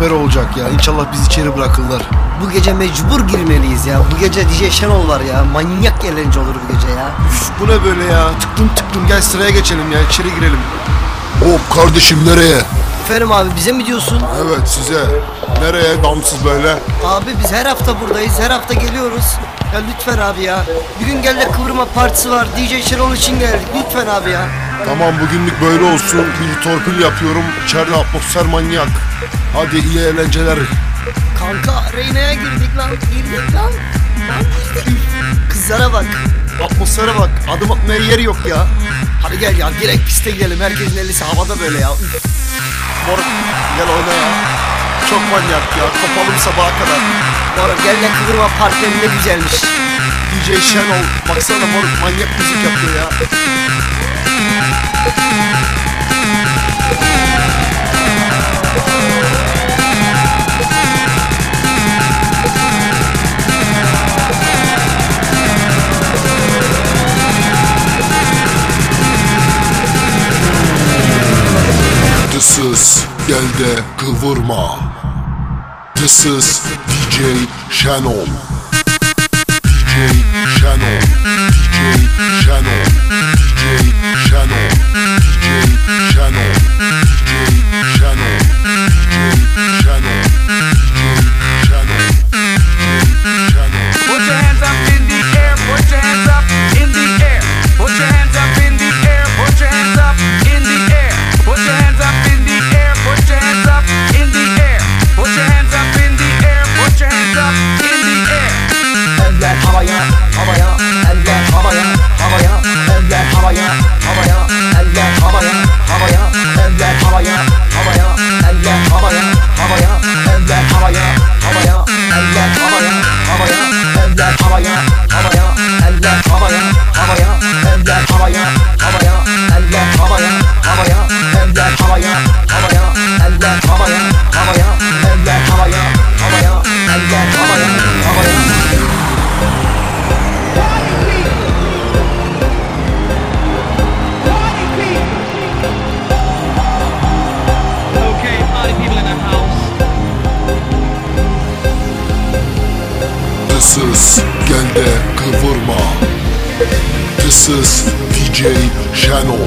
süper olacak ya. İnşallah bizi içeri bırakırlar. Bu gece mecbur girmeliyiz ya. Bu gece DJ Şenol var ya. Manyak eğlence olur bu gece ya. Üf, bu ne böyle ya? Tıklım tıklım gel sıraya geçelim ya. içeri girelim. Hop kardeşim nereye? Efendim abi bize mi diyorsun? Evet size. Nereye damsız böyle? Abi biz her hafta buradayız. Her hafta geliyoruz. Ya lütfen abi ya. Bir gün gel de kıvırma partisi var. DJ Şenol için geldik. Lütfen abi ya. Tamam bugünlük böyle olsun. Bir torpil yapıyorum. İçeride atmosfer manyak. Hadi iyi eğlenceler. Kanka Reyna'ya girdik lan. Girdik lan. Lan girdik. Kızlara bak. Atmosfere bak. Adım atmaya yeri yok ya. Hadi gel ya direkt piste gidelim. Herkesin ellisi havada böyle ya. Üf. Moruk gel oyna ya. Çok manyak ya. Kopalım sabaha kadar. Oğlum gel de kıvırma partisi ne güzelmiş. DJ Şenol. Baksana moruk manyak müzik yapıyor ya. Dısız gel de kıvırma. Dısız DJ Şenol. DJ Şenol. DJ Şenol. DJ Şenol. DJ Şenol. DJ Şenol. DJ Şenol. DJ. Şenol. Put your hands up in the air, put your hands up havaya. Dısız gel de kıvırma. Dısız DJ Şenol.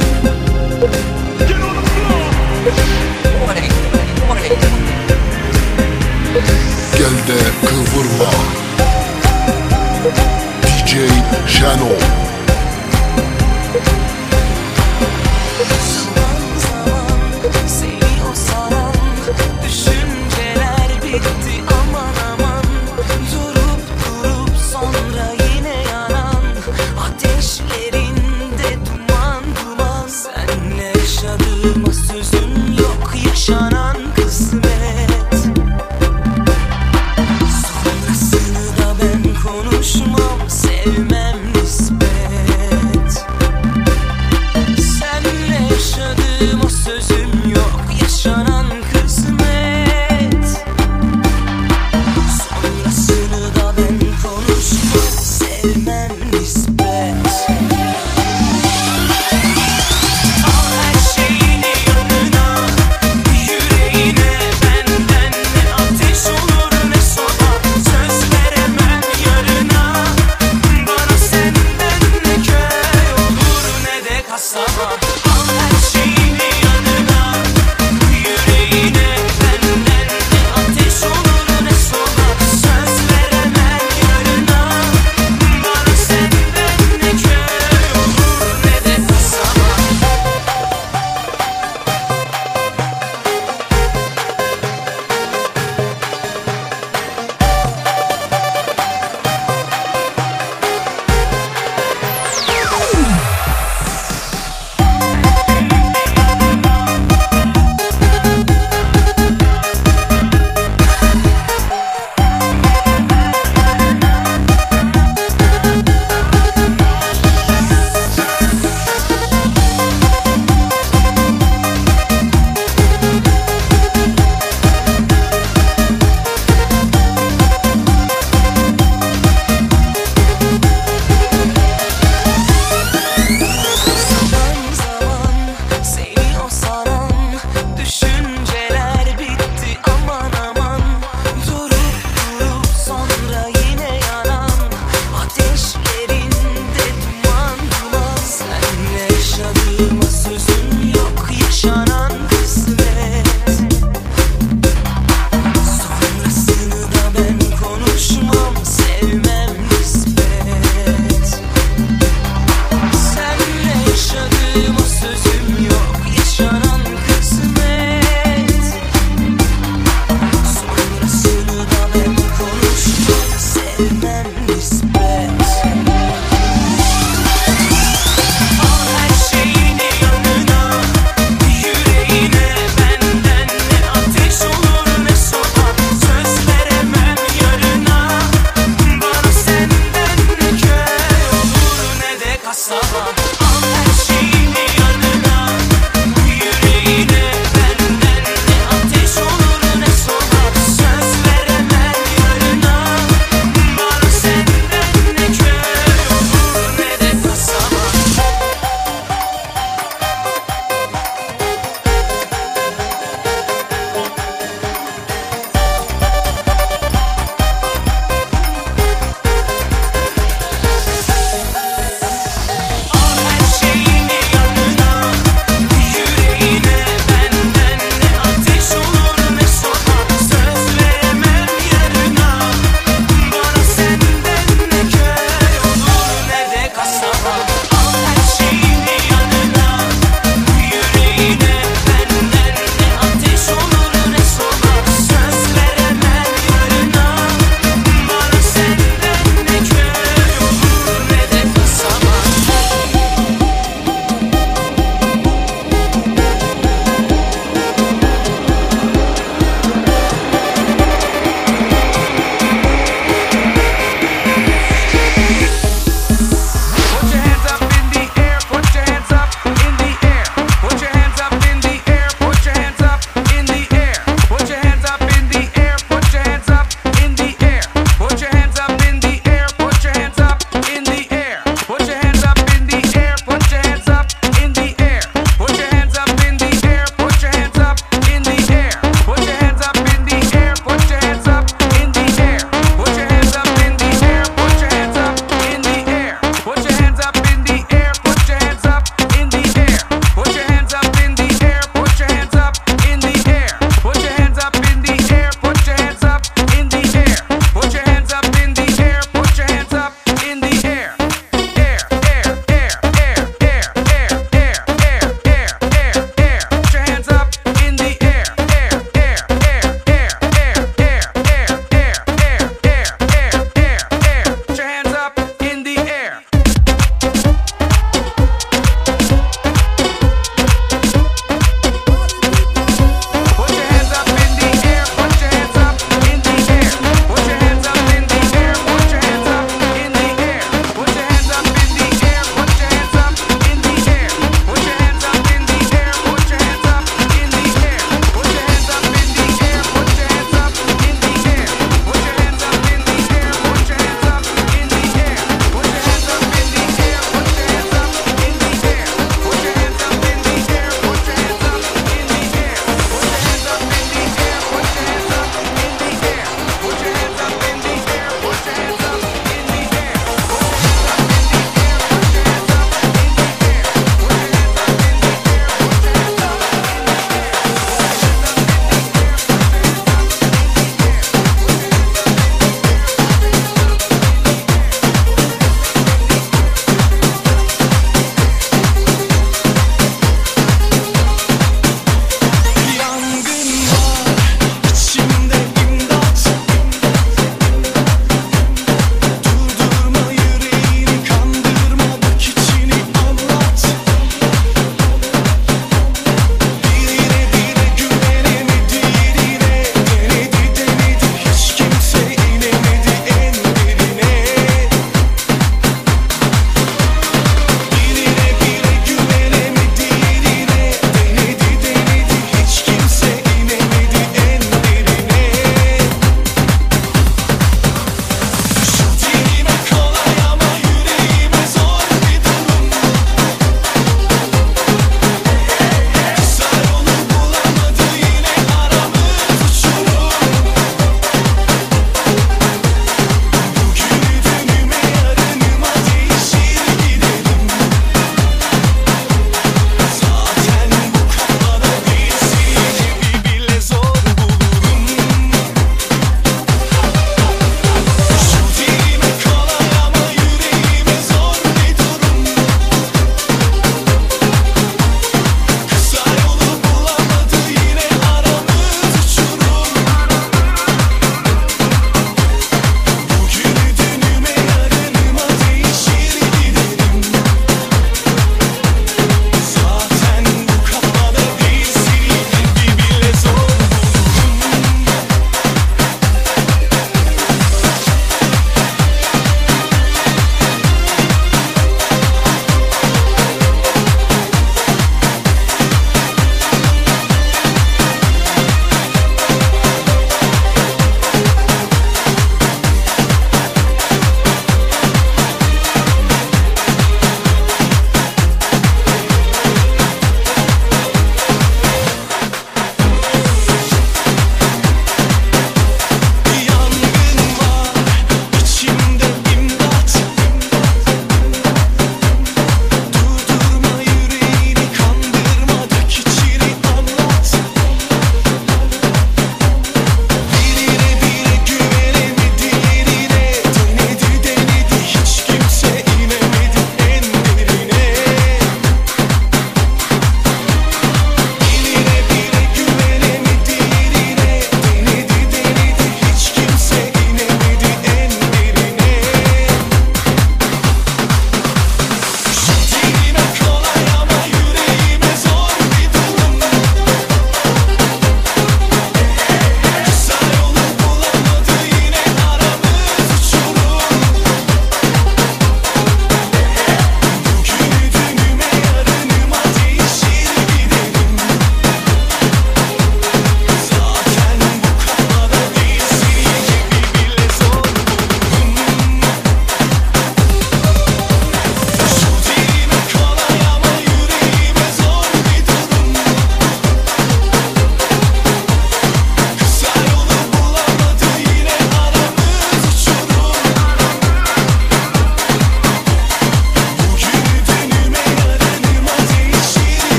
Gel de kıvırma. DJ Şenol.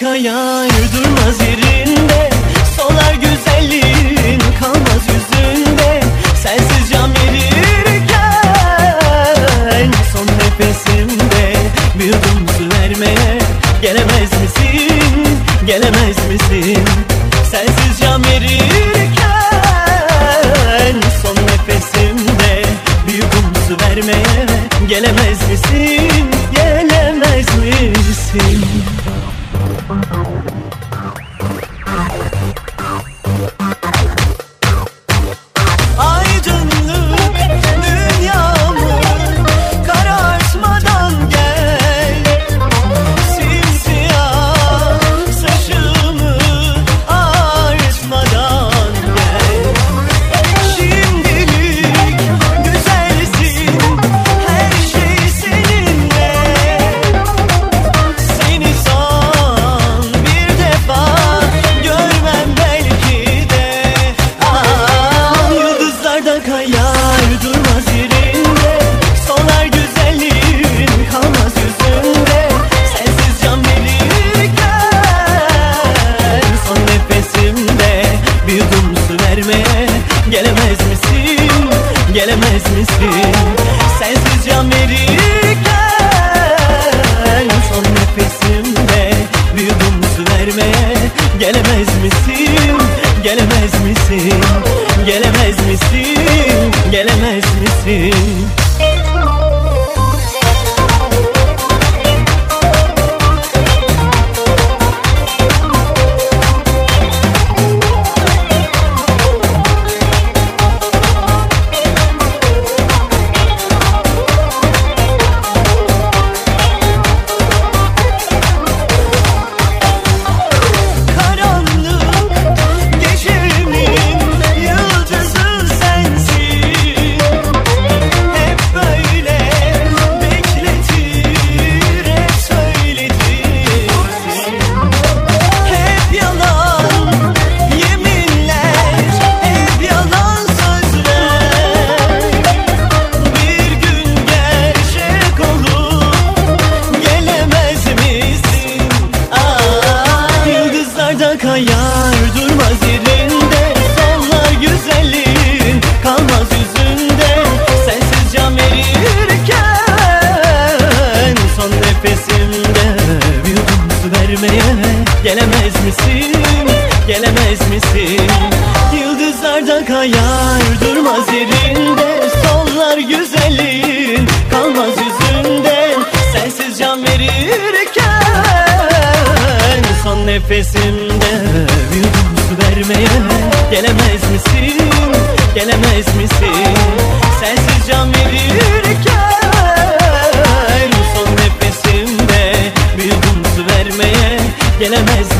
Kaya kaya yurdurmaz yerinde. Solar güzelliğin kalmaz yüzünde. Sensiz cam verirken Son nefesimde bir dumuzu vermeye Gelemez misin, gelemez misin? Sensiz cam verirken Son nefesimde bir dumuzu vermeye Gelemez misin, gelemez misin? kayar durmaz yerinde. Sollar güzelliğin kalmaz yüzünde. Sensiz can verirken Son nefesimde. Bir vermeye Gelemez misin, gelemez misin? Sensiz can verirken Son nefesimde. Bir vermeye Gelemez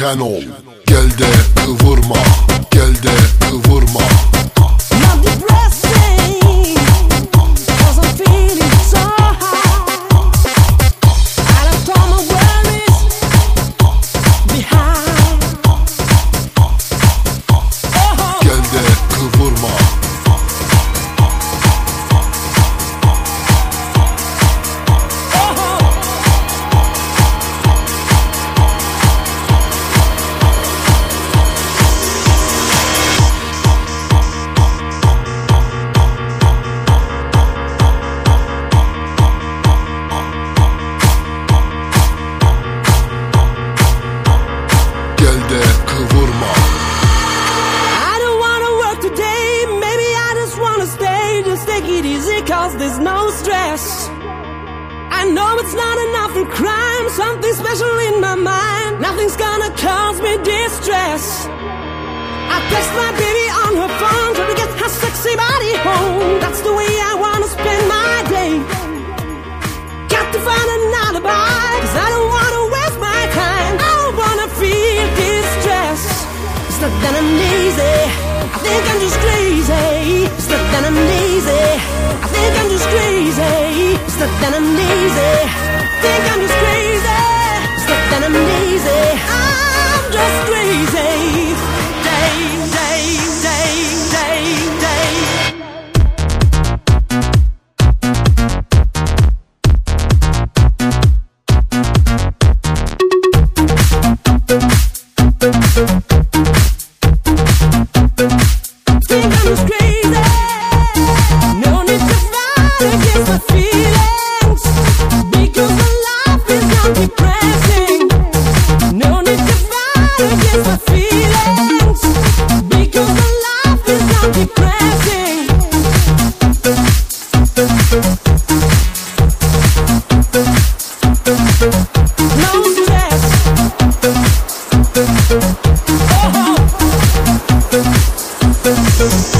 şen Gel de vurma, gel de vurma Oh.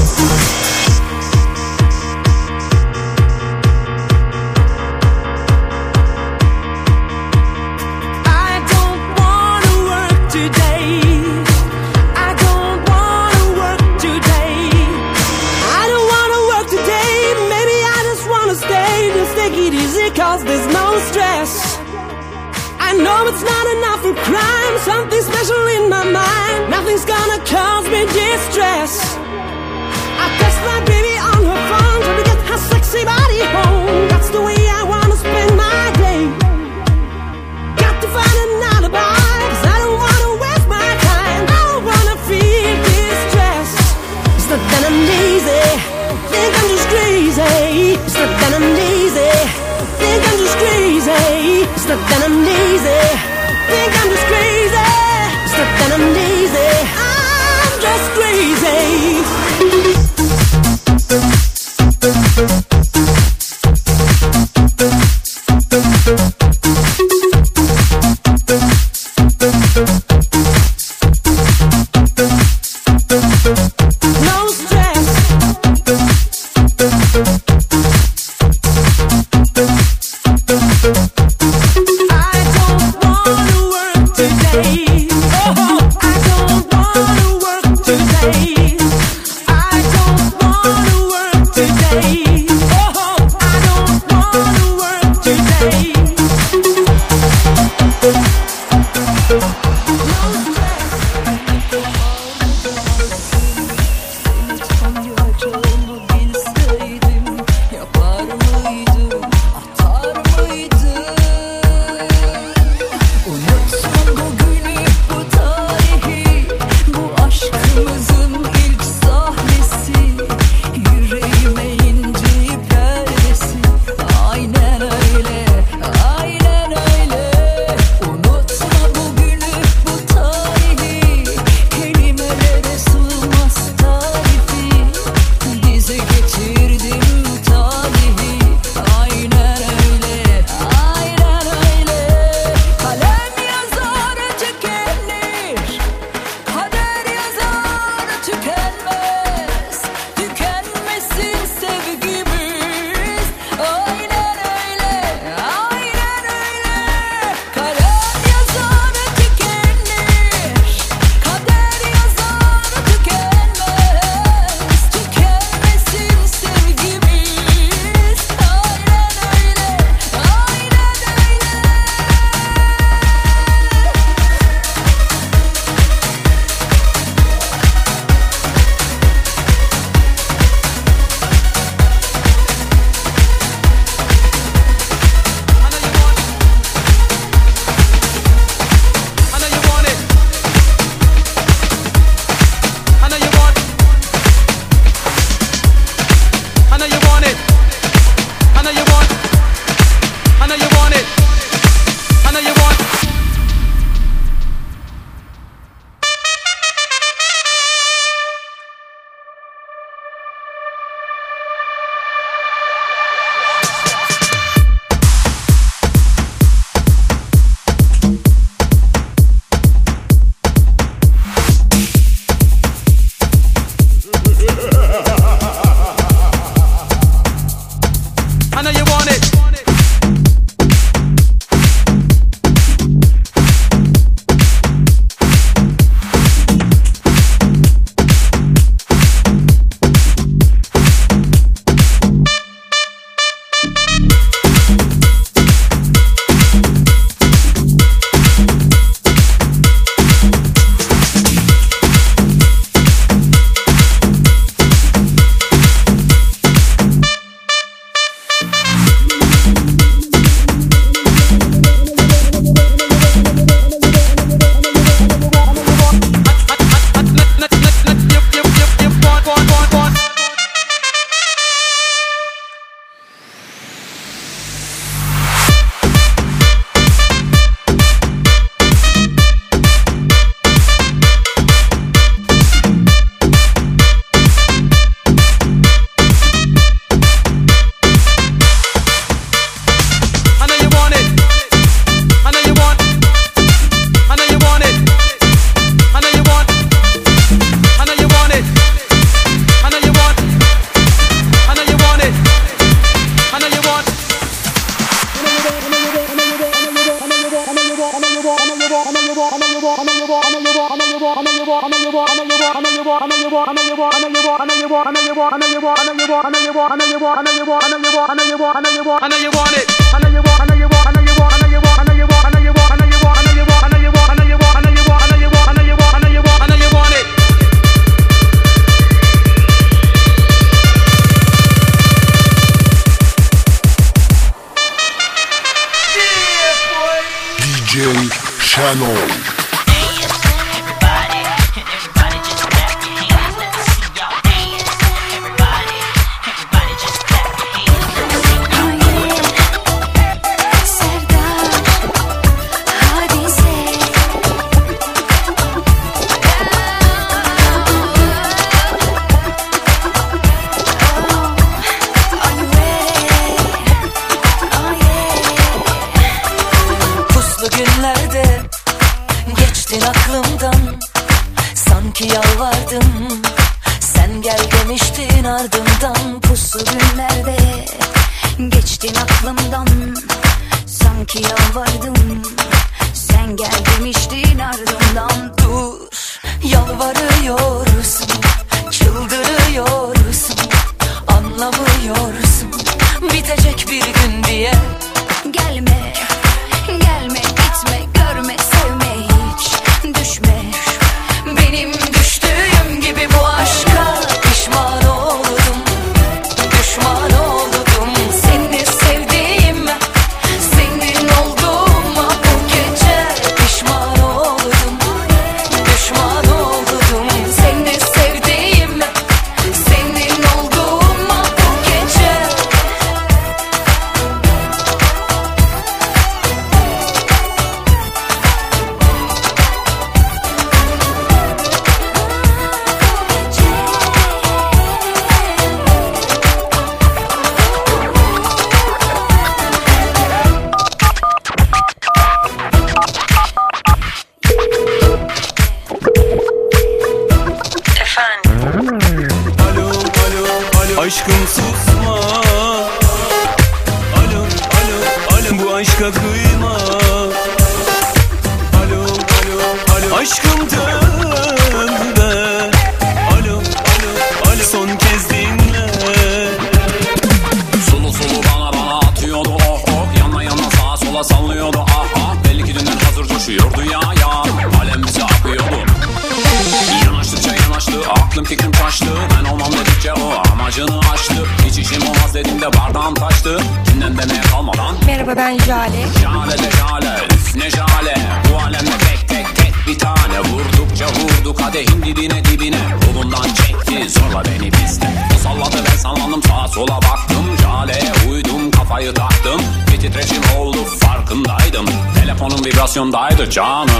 filmed either, John.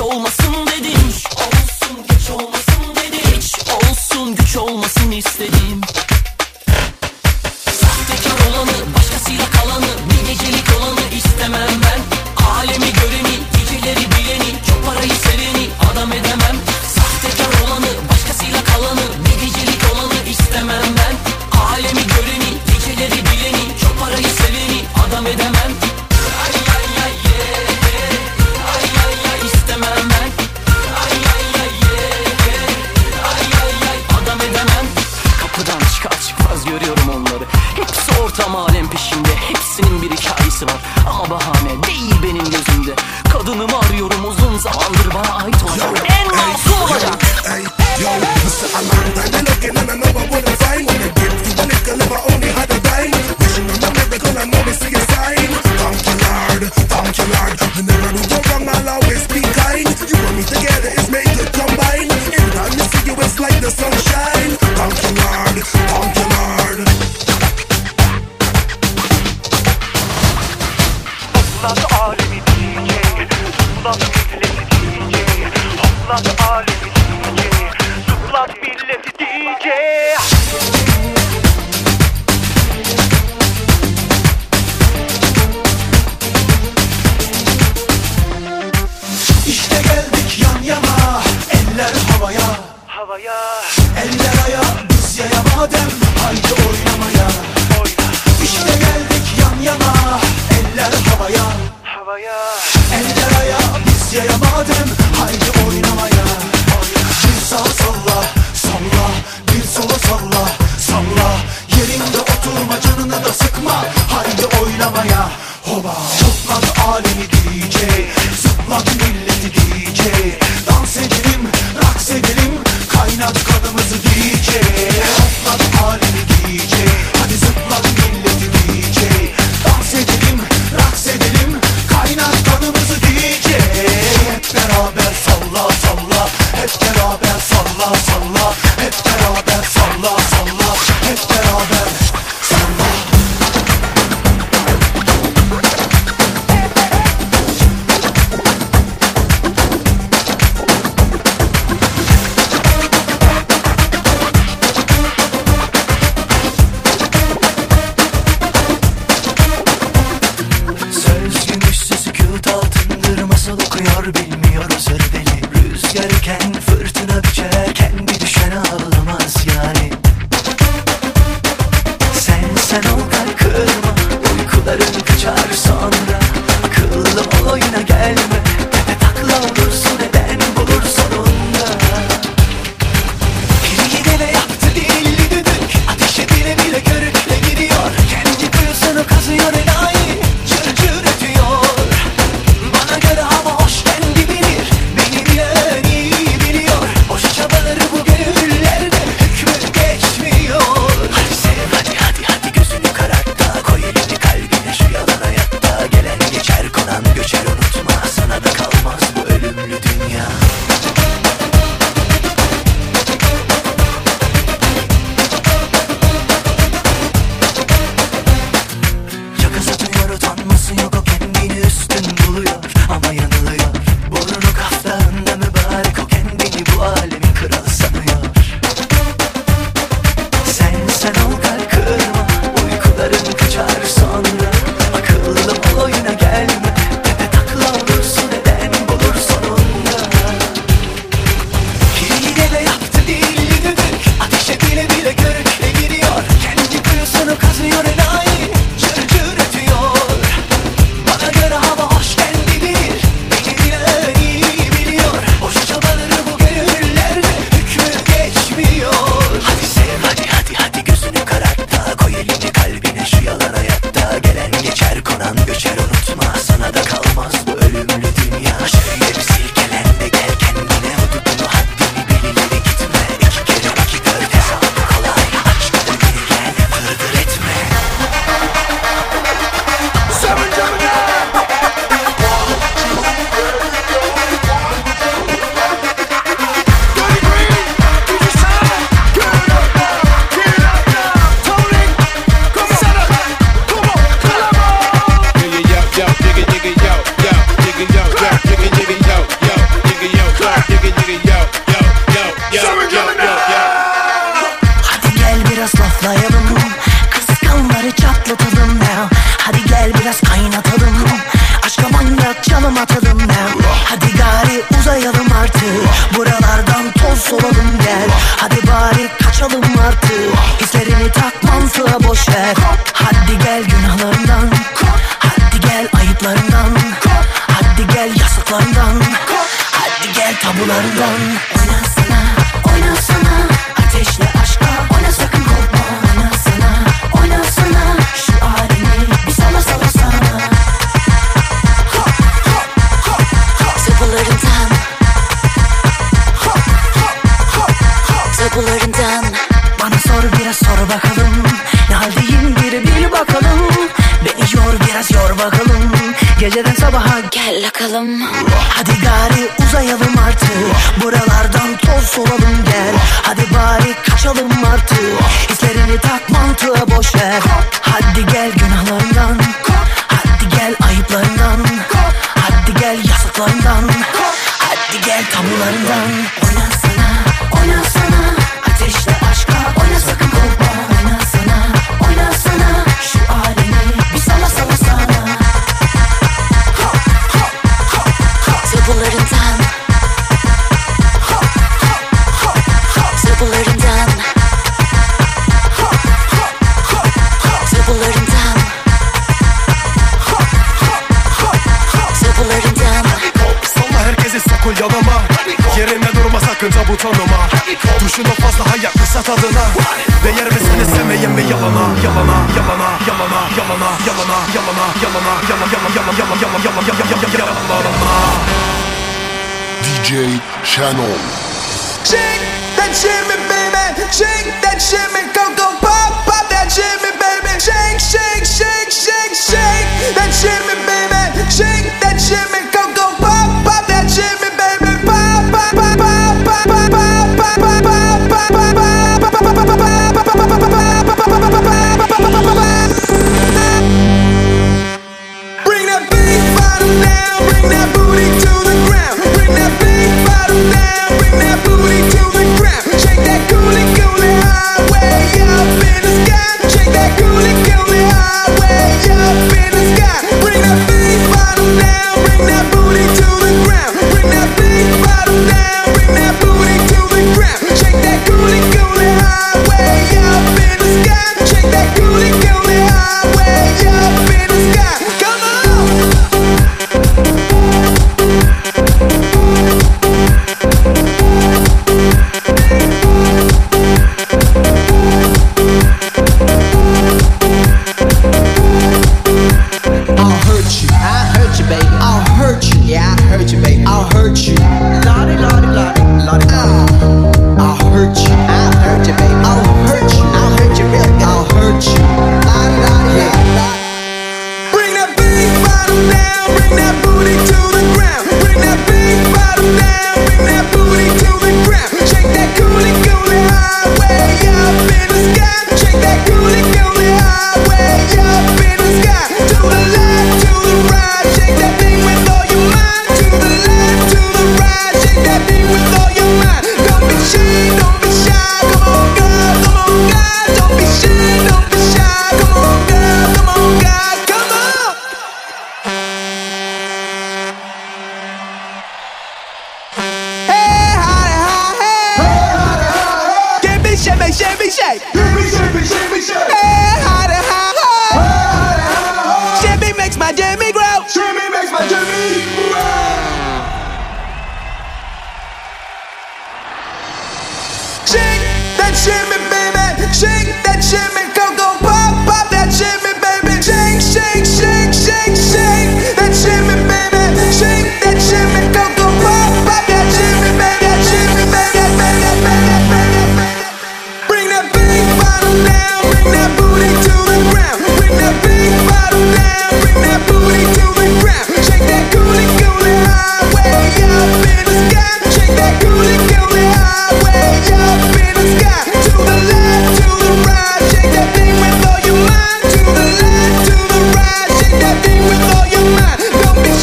güç olmasın dedim. Olsun güç olmasın dedim. Hiç olsun güç olmasın istedim.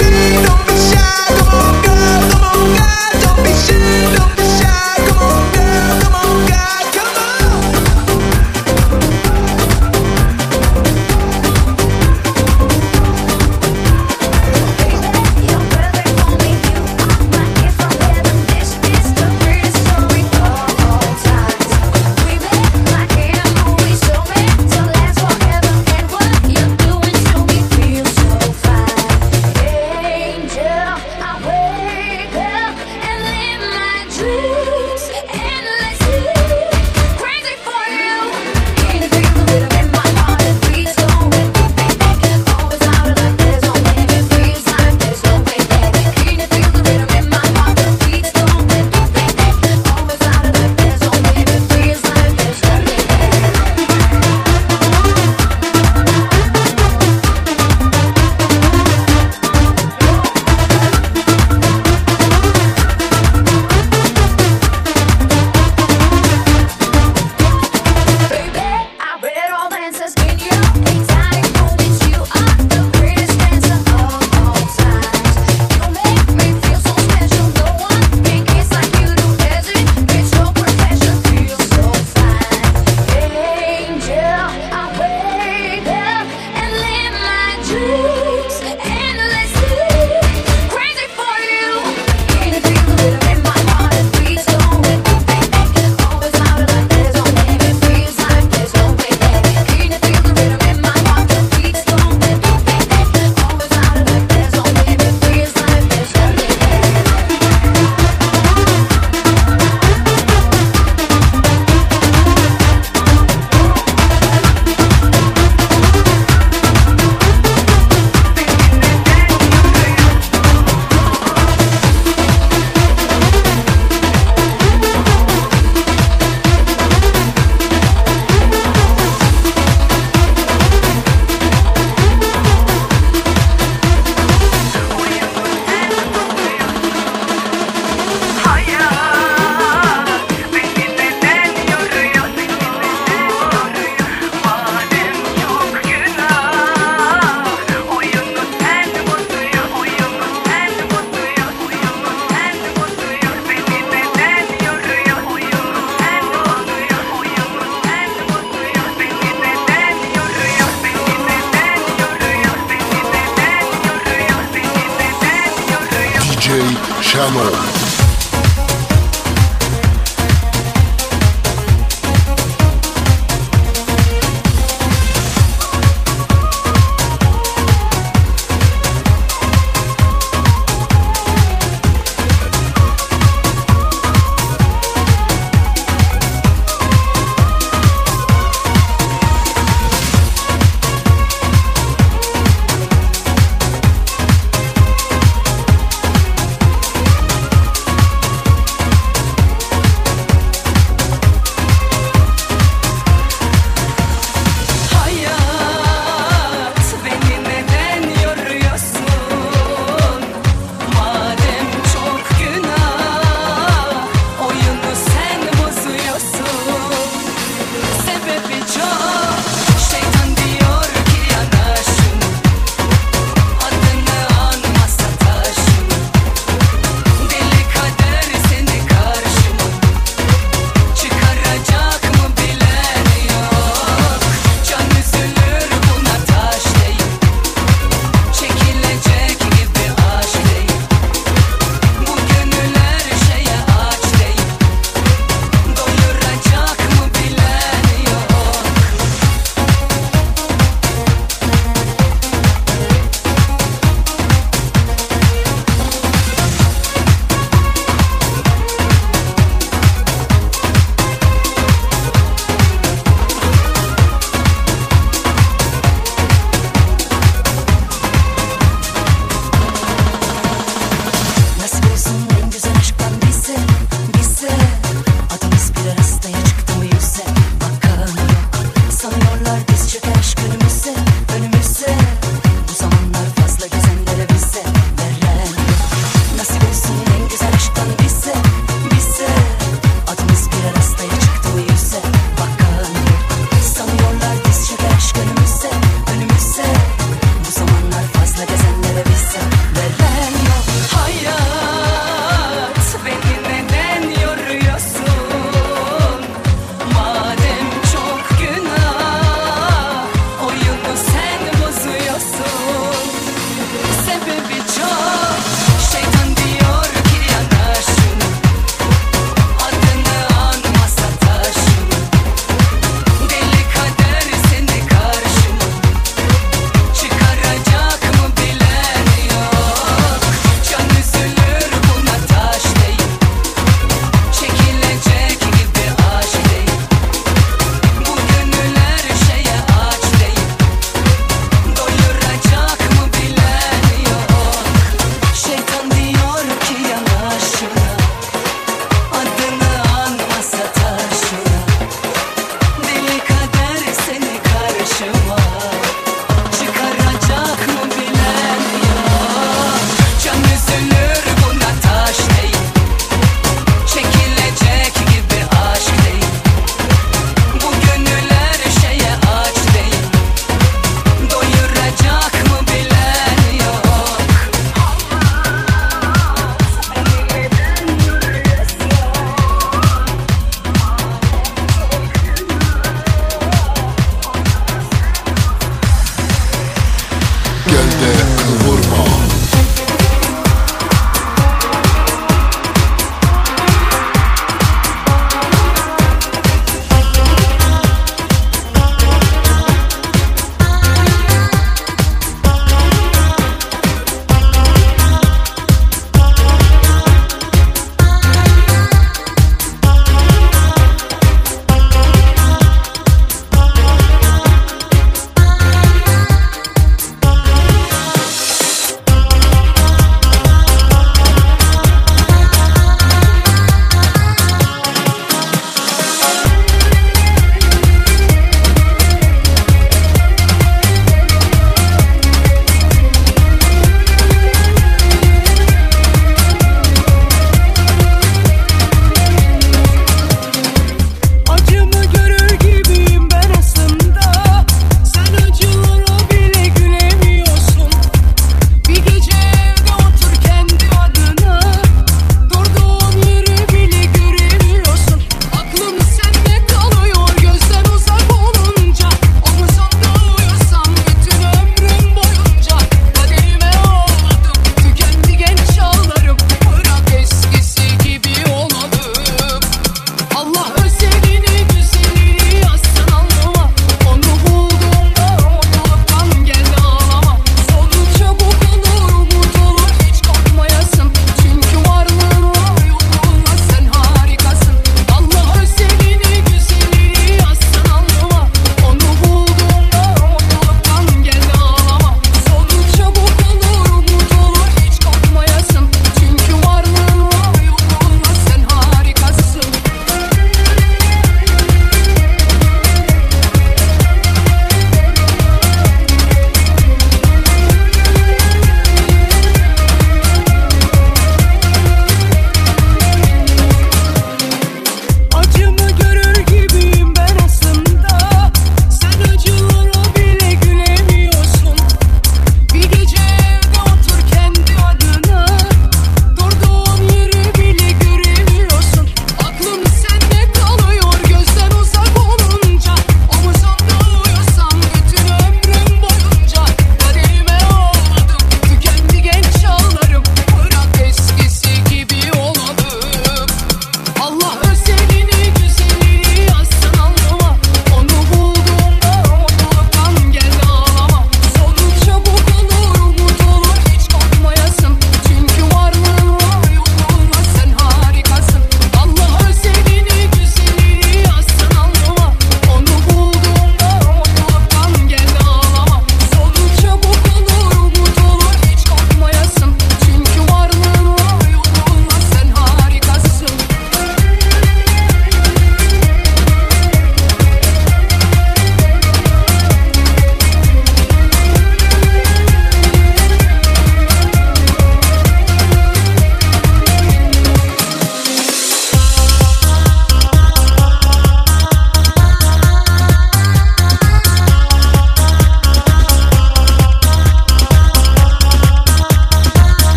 she don't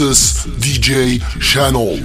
Gel de Kıvırma This is DJ Şenol